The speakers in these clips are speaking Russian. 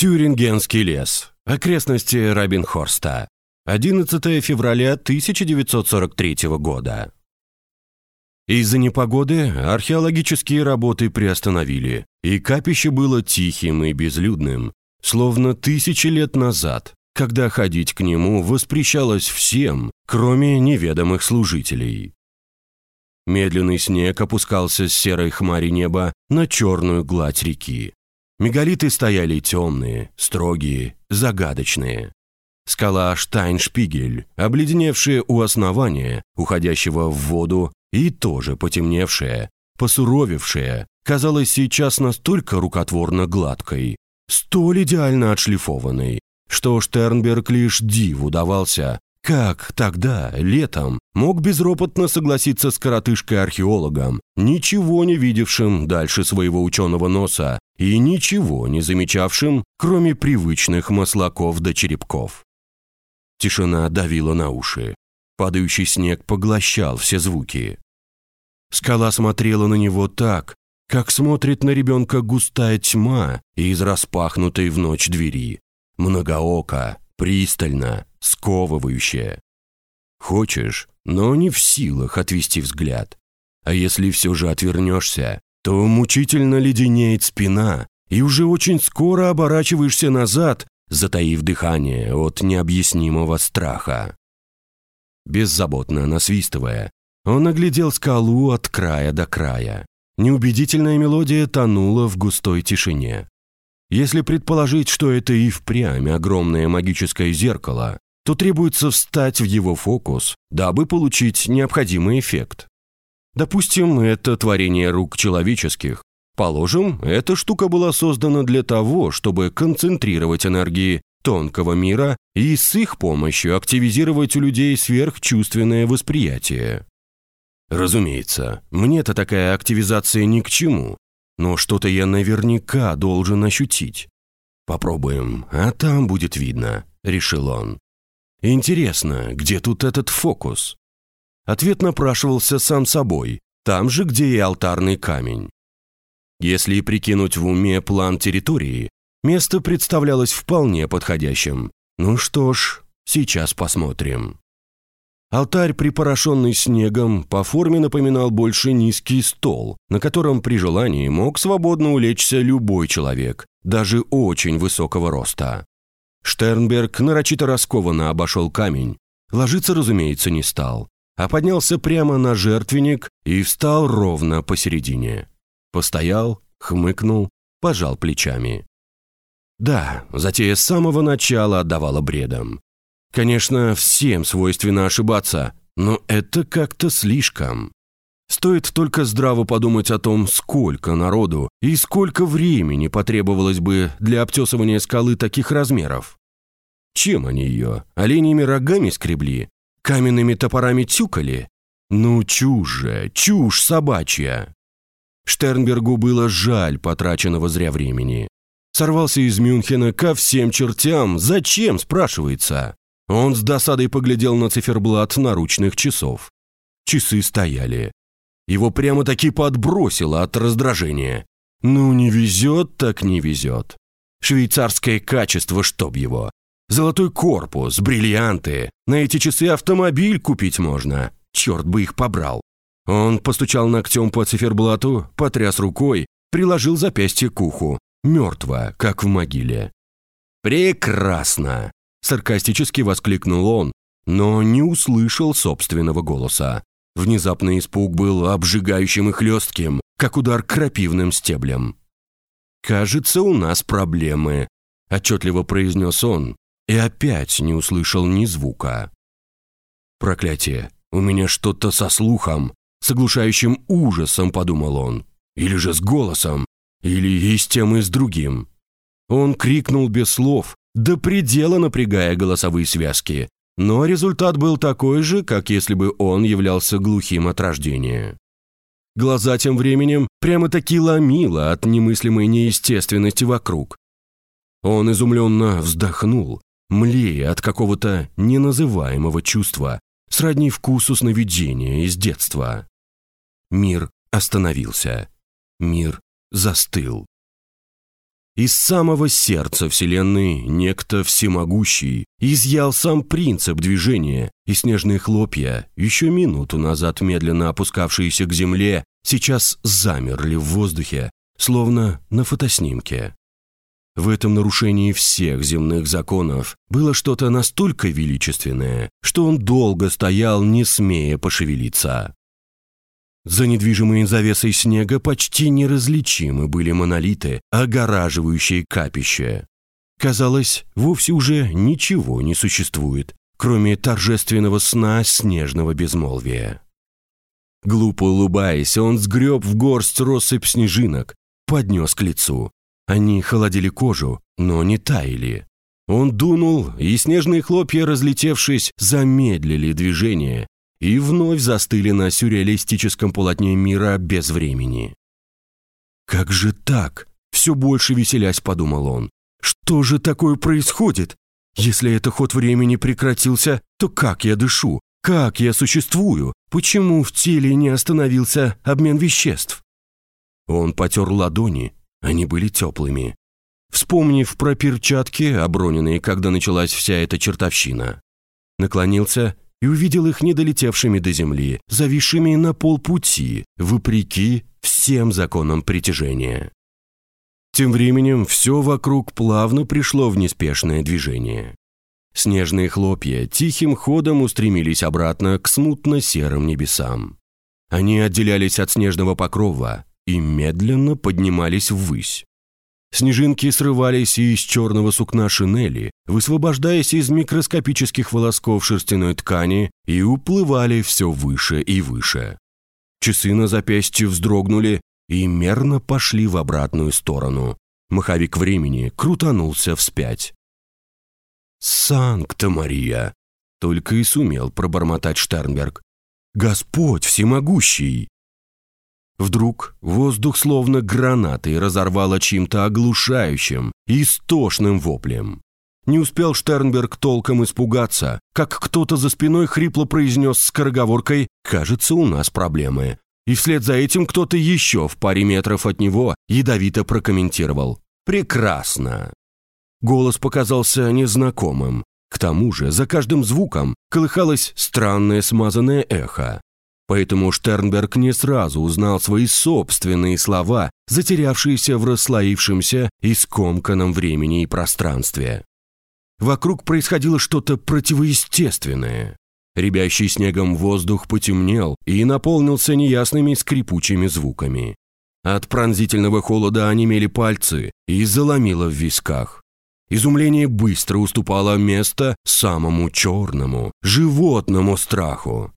Тюрингенский лес. Окрестности Рабинхорста. 11 февраля 1943 года. Из-за непогоды археологические работы приостановили, и капище было тихим и безлюдным, словно тысячи лет назад, когда ходить к нему воспрещалось всем, кроме неведомых служителей. Медленный снег опускался с серой хмари неба на черную гладь реки. Мегалиты стояли темные, строгие, загадочные. Скала Штайншпигель, обледеневшая у основания, уходящего в воду, и тоже потемневшая, посуровевшая, казалась сейчас настолько рукотворно гладкой, столь идеально отшлифованной, что Штернберг лишь диву давался, как тогда, летом, мог безропотно согласиться с коротышкой-археологом, ничего не видевшим дальше своего ученого носа и ничего не замечавшим, кроме привычных маслаков до черепков. Тишина давила на уши. Падающий снег поглощал все звуки. Скала смотрела на него так, как смотрит на ребенка густая тьма из распахнутой в ночь двери. Многооко, пристально, сковывающее. Хочешь, но не в силах отвести взгляд. А если все же отвернешься, то мучительно леденеет спина, и уже очень скоро оборачиваешься назад, затаив дыхание от необъяснимого страха. Беззаботно насвистывая, он оглядел скалу от края до края. Неубедительная мелодия тонула в густой тишине. Если предположить, что это и впрямь огромное магическое зеркало, то требуется встать в его фокус, дабы получить необходимый эффект. Допустим, это творение рук человеческих. Положим, эта штука была создана для того, чтобы концентрировать энергии тонкого мира и с их помощью активизировать у людей сверхчувственное восприятие. Разумеется, мне-то такая активизация ни к чему, но что-то я наверняка должен ощутить. Попробуем, а там будет видно, решил он. Интересно, где тут этот фокус? Ответ напрашивался сам собой, там же, где и алтарный камень. Если прикинуть в уме план территории, место представлялось вполне подходящим. Ну что ж, сейчас посмотрим. Алтарь, припорошенный снегом, по форме напоминал больше низкий стол, на котором при желании мог свободно улечься любой человек, даже очень высокого роста. Штернберг нарочито раскованно обошел камень. Ложиться, разумеется, не стал, а поднялся прямо на жертвенник и встал ровно посередине. Постоял, хмыкнул, пожал плечами. Да, затея с самого начала отдавала бредом. Конечно, всем свойственно ошибаться, но это как-то слишком. Стоит только здраво подумать о том, сколько народу и сколько времени потребовалось бы для обтесывания скалы таких размеров. Чем они ее? Оленями рогами скребли? Каменными топорами тюкали? Ну, чушь же, чушь собачья. Штернбергу было жаль потраченного зря времени. Сорвался из Мюнхена ко всем чертям. Зачем, спрашивается? Он с досадой поглядел на циферблат наручных часов. Часы стояли. Его прямо-таки подбросило от раздражения. Ну, не везет, так не везет. Швейцарское качество, чтоб его. Золотой корпус, бриллианты. На эти часы автомобиль купить можно. Черт бы их побрал. Он постучал ногтем по циферблату, потряс рукой, приложил запястье к уху. Мертво, как в могиле. «Прекрасно!» Саркастически воскликнул он, но не услышал собственного голоса. Внезапный испуг был обжигающим и хлестким, как удар крапивным стеблем. «Кажется, у нас проблемы», – отчетливо произнес он, и опять не услышал ни звука. «Проклятие! У меня что-то со слухом, с оглушающим ужасом», – подумал он. «Или же с голосом, или и с тем, и с другим». Он крикнул без слов, до предела напрягая голосовые связки, но результат был такой же, как если бы он являлся глухим от рождения. Глаза тем временем прямо-таки ломило от немыслимой неестественности вокруг. Он изумленно вздохнул, млея от какого-то неназываемого чувства, сродни вкусу сновидения из детства. Мир остановился. Мир застыл. из самого сердца Вселенной некто всемогущий изъял сам принцип движения, и снежные хлопья, еще минуту назад медленно опускавшиеся к земле, сейчас замерли в воздухе, словно на фотоснимке. В этом нарушении всех земных законов было что-то настолько величественное, что он долго стоял, не смея пошевелиться. За недвижимой завесой снега почти неразличимы были монолиты, огораживающие капище. Казалось, вовсе уже ничего не существует, кроме торжественного сна снежного безмолвия. Глупо улыбаясь, он сгреб в горсть россыпь снежинок, поднес к лицу. Они холодили кожу, но не таяли. Он дунул, и снежные хлопья, разлетевшись, замедлили движение, и вновь застыли на сюрреалистическом полотне мира без времени. «Как же так?» – все больше веселясь подумал он. «Что же такое происходит? Если это ход времени прекратился, то как я дышу? Как я существую? Почему в теле не остановился обмен веществ?» Он потер ладони, они были теплыми. Вспомнив про перчатки, оброненные, когда началась вся эта чертовщина. Наклонился и увидел их недолетевшими до земли, зависшими на полпути, вопреки всем законам притяжения. Тем временем все вокруг плавно пришло в неспешное движение. Снежные хлопья тихим ходом устремились обратно к смутно-серым небесам. Они отделялись от снежного покрова и медленно поднимались ввысь. Снежинки срывались из черного сукна шинели, высвобождаясь из микроскопических волосков шерстяной ткани и уплывали все выше и выше. Часы на запястье вздрогнули и мерно пошли в обратную сторону. Маховик времени крутанулся вспять. «Санкта-Мария!» — только и сумел пробормотать Штернберг. «Господь всемогущий!» Вдруг воздух словно гранатой разорвало чьим-то оглушающим, истошным воплем. Не успел Штернберг толком испугаться, как кто-то за спиной хрипло произнес скороговоркой «Кажется, у нас проблемы». И вслед за этим кто-то еще в паре метров от него ядовито прокомментировал «Прекрасно». Голос показался незнакомым. К тому же за каждым звуком колыхалось странное смазанное эхо. Поэтому Штернберг не сразу узнал свои собственные слова, затерявшиеся в расслоившемся и скомканном времени и пространстве. Вокруг происходило что-то противоестественное. Рябящий снегом воздух потемнел и наполнился неясными скрипучими звуками. От пронзительного холода онемели пальцы и заломило в висках. Изумление быстро уступало место самому черному, животному страху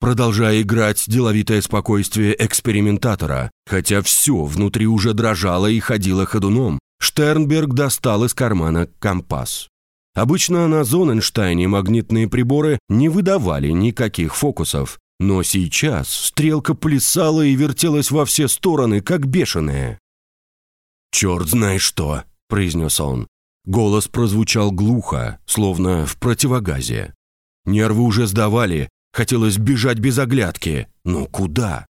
продолжая играть деловитое спокойствие экспериментатора, хотя все внутри уже дрожало и ходило ходуном, Штернберг достал из кармана компас. Обычно на Зоненштайне магнитные приборы не выдавали никаких фокусов, но сейчас стрелка плясала и вертелась во все стороны, как бешеная. «Черт знает что!» – произнес он. Голос прозвучал глухо, словно в противогазе. Нервы уже сдавали, Хотелось бежать без оглядки. Но куда?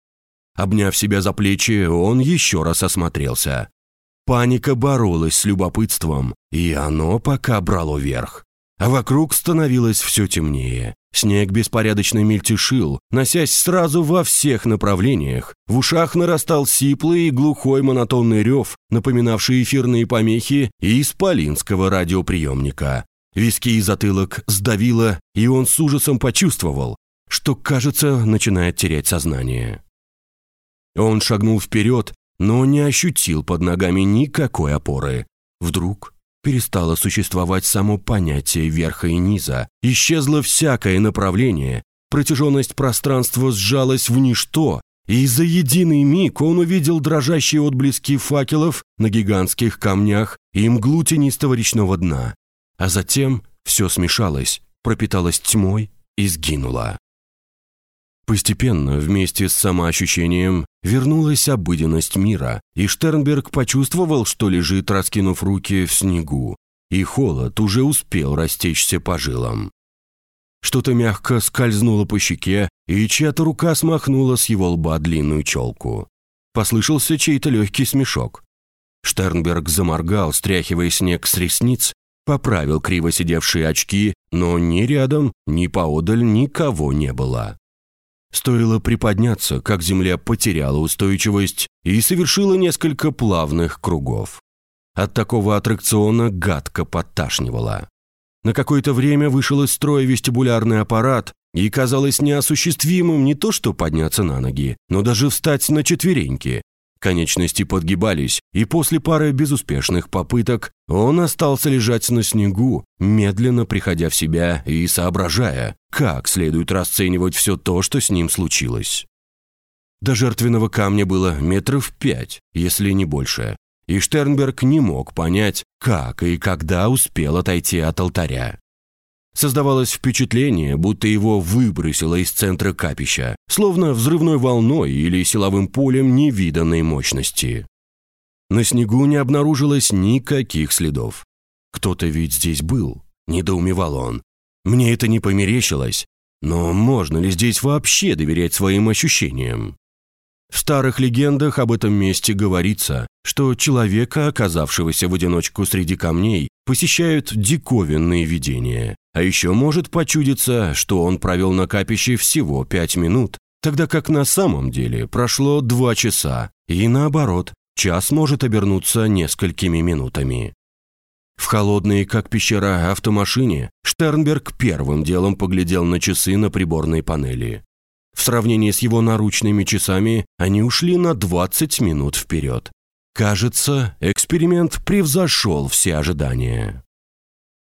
Обняв себя за плечи, он еще раз осмотрелся. Паника боролась с любопытством, и оно пока брало верх. А вокруг становилось все темнее. Снег беспорядочно мельтешил, носясь сразу во всех направлениях. В ушах нарастал сиплый и глухой монотонный рев, напоминавший эфирные помехи из полинского радиоприемника. Виски и затылок сдавило, и он с ужасом почувствовал, что, кажется, начинает терять сознание. Он шагнул вперед, но не ощутил под ногами никакой опоры. Вдруг перестало существовать само понятие верха и низа, исчезло всякое направление, протяженность пространства сжалась в ничто, и за единый миг он увидел дрожащие отблески факелов на гигантских камнях и мглу тенистого речного дна. А затем все смешалось, пропиталось тьмой и сгинуло. Постепенно, вместе с самоощущением, вернулась обыденность мира, и Штернберг почувствовал, что лежит, раскинув руки в снегу, и холод уже успел растечься по жилам. Что-то мягко скользнуло по щеке, и чья-то рука смахнула с его лба длинную челку. Послышался чей-то легкий смешок. Штернберг заморгал, стряхивая снег с ресниц, поправил криво сидевшие очки, но ни рядом, ни поодаль никого не было. Стоило приподняться, как земля потеряла устойчивость и совершила несколько плавных кругов. От такого аттракциона гадко подташнивало. На какое-то время вышел из строя вестибулярный аппарат, и казалось неосуществимым не то что подняться на ноги, но даже встать на четвереньки, Конечности подгибались, и после пары безуспешных попыток он остался лежать на снегу, медленно приходя в себя и соображая, как следует расценивать все то, что с ним случилось. До жертвенного камня было метров пять, если не больше, и Штернберг не мог понять, как и когда успел отойти от алтаря. Создавалось впечатление, будто его выбросило из центра капища, словно взрывной волной или силовым полем невиданной мощности. На снегу не обнаружилось никаких следов. «Кто-то ведь здесь был», — недоумевал он. «Мне это не померещилось, но можно ли здесь вообще доверять своим ощущениям?» В старых легендах об этом месте говорится, что человека, оказавшегося в одиночку среди камней, посещают диковинные видения. А еще может почудиться, что он провел на капище всего пять минут, тогда как на самом деле прошло два часа, и наоборот, час может обернуться несколькими минутами. В холодной, как пещера, автомашине Штернберг первым делом поглядел на часы на приборной панели. В сравнении с его наручными часами они ушли на 20 минут вперед. Кажется, эксперимент превзошел все ожидания.